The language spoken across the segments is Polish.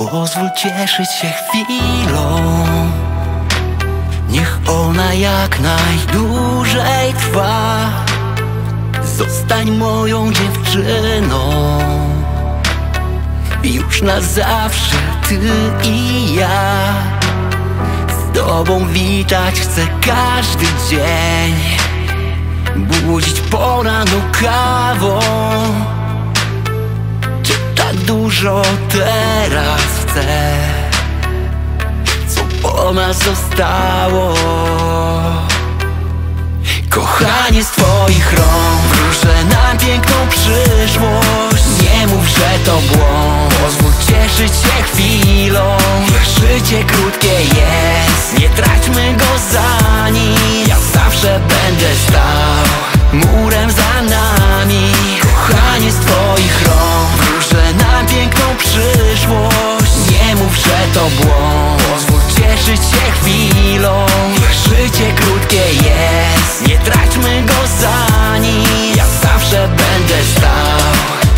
Pozwól cieszyć się chwilą. Niech ona jak najdłużej trwa. Zostań moją dziewczyną. Już na zawsze ty i ja. Z tobą witać chcę każdy dzień. Budzić po ranu kawą dużo teraz chcę. Co po nas zostało? Kochanie z twoich rąk Wróżę nam piękną przyszłość. Nie mów, że to błąd. Pozwól cieszyć się chwilą. Życie krótkie jest to błąd Pozwól cieszyć się chwilą. Życie krótkie jest. Nie traćmy go za nic. Ja zawsze będę stał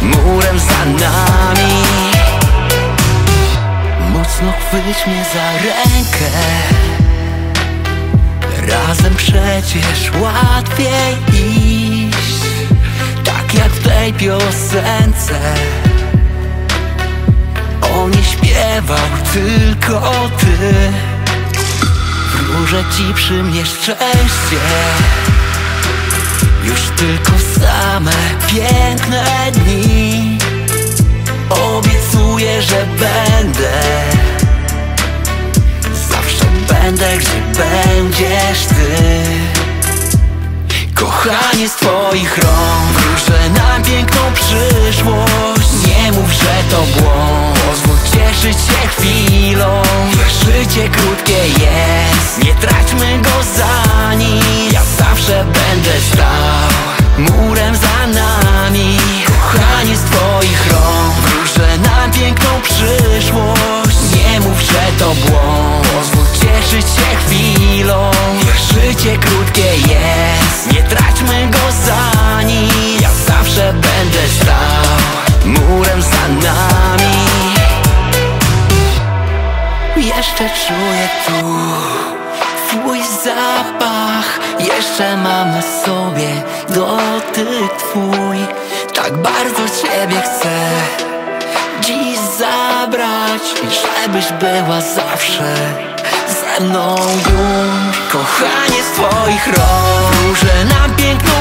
Murem za nami. Mocno chwyć mnie za rękę. Razem przecież łatwiej iść. Tak jak w tej piosence śpiewał tylko ty. Wróżę ci przy mnie szczęście. Już tylko same piękne dni. Obiecuję, że będę. Zawsze będę, gdzie będziesz ty. Kochanie z twoich rąk Wróżę piękną przyszłość. Nie mów, że to błąd. Pozwól cieszyć się chwilą. Życie krótkie jest. Nie traćmy go za nic. Ja zawsze będę stał Murem za nami. Kochanie z twoich rąk. Wróżę nam piękną przyszłość. Nie mów, że to błąd. Pozwól cieszyć się Jeszcze czuję tu Twój zapach. Jeszcze mam na sobie Dotyk twój. Tak bardzo ciebie chcę Dziś zabrać Żebyś była zawsze Ze mną. Już Kochanie z twoich rąk Wróżę nam piękną